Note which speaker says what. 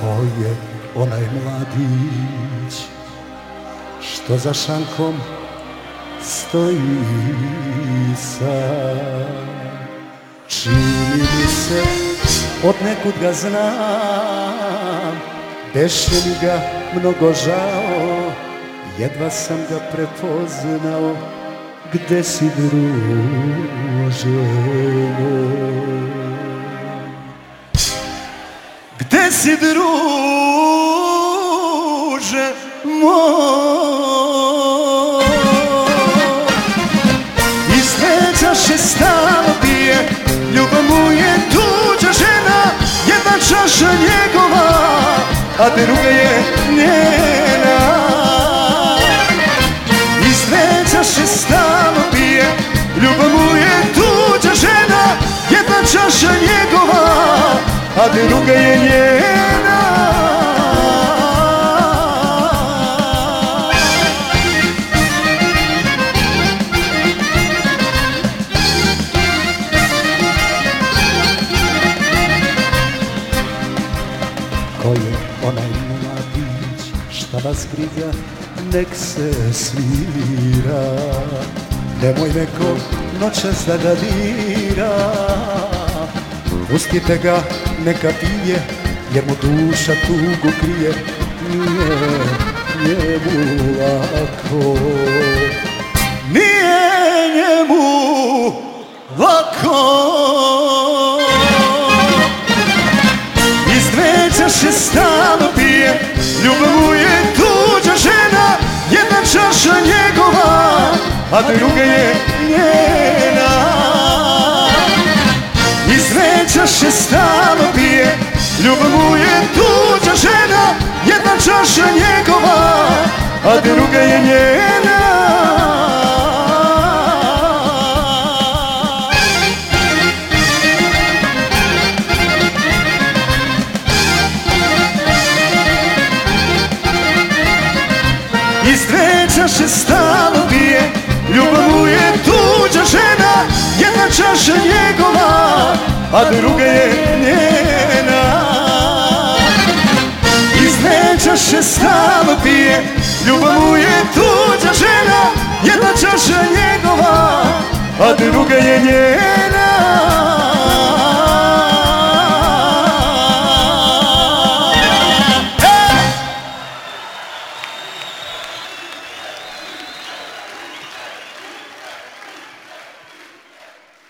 Speaker 1: ko je onaj mladić što za šankom stoji sam Čini mi se, od nekud ga znam Beše mi ga mnogo žao Jedva sam ga prepoznao Gde si druže moj? Si druže moj. Iz čaše stalo pije Ljubav mu je tuđa žena Jedna čaša njegova A druga je njena A druga je njena. Ko je onaj mladić, šta vas briga, nek se svira. Nemoj neko noćas da ga dira Pustite ga, neka pije, jer mu duša tugu krije. Nije njemu lako. Nije njemu lako. Iz dve čaše stalno pije. Ljubav mu je tuđa žena Jedna čaša njegova A druga je Iz dve čaše stalno pije Ljubav mu je tuđa žena Jedna čaša njegova A druga je njena Iz dve čaše stalno pije Ljubav mu je tuđa žena Jedna čaša njegova A druga je njena. Iz čaše stalno pije Ljubav mu je tuđa žena Jedna čaša njegova A druga je njena